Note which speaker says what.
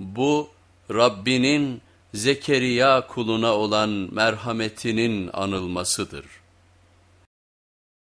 Speaker 1: Bu Rabbinin Zekeriya kuluna olan merhametinin anılmasıdır.